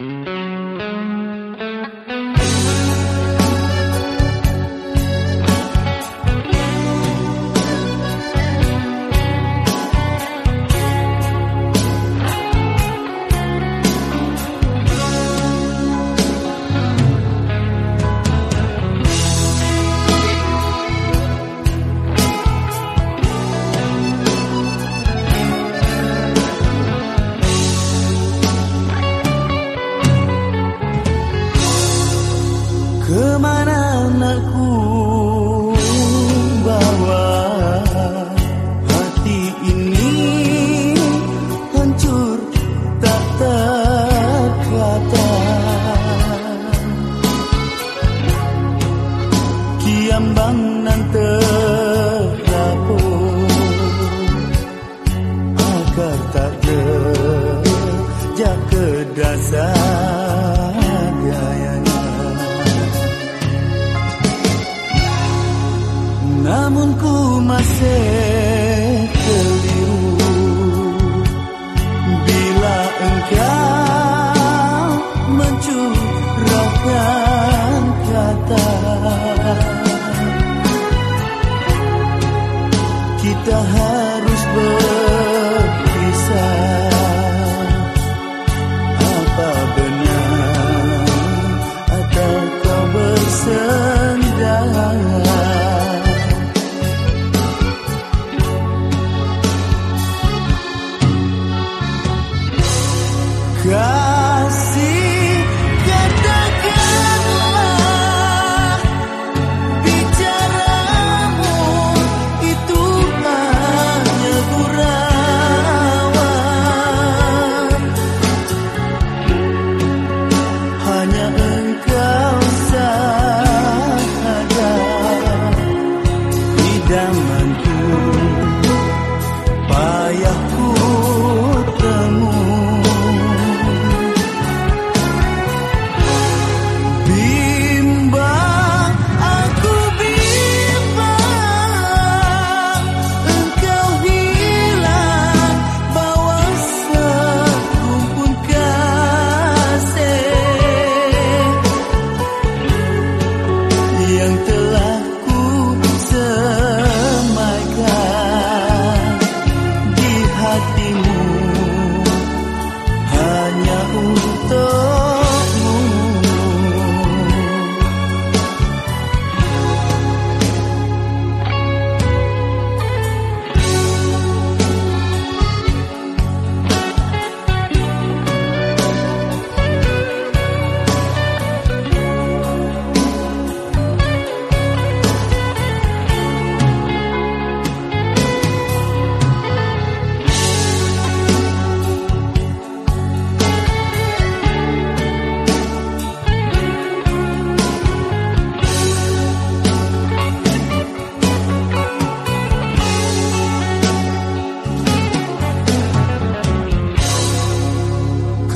Mm-hmm. Kemana nak bawa hati ini hancur tak terkata. Kiambang nan terapur agar tak terjak ke Namun ku masih keliru. Bila engkau mencurahkan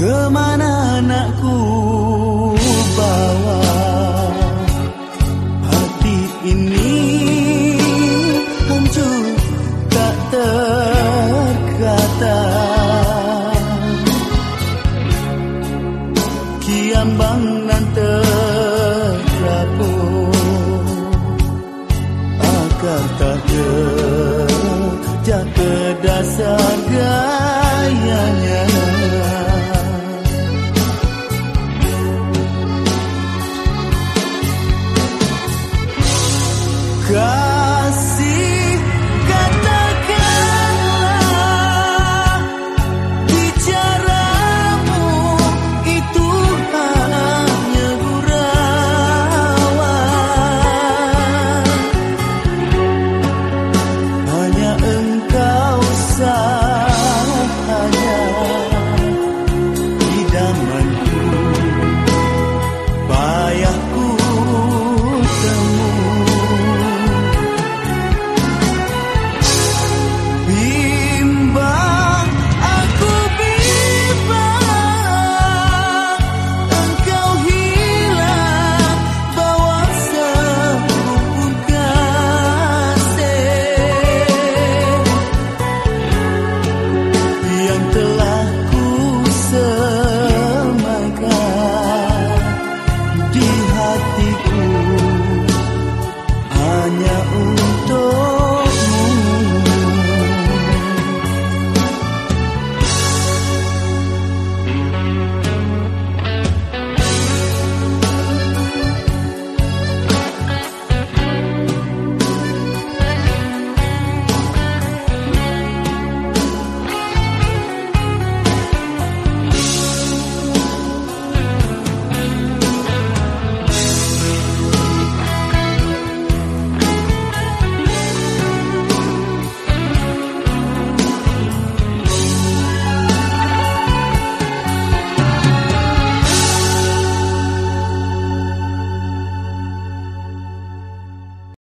Kemana nak ku bawa hati ini? Hancur tak terkata. Kiambang nan terapur agar tak terjatuh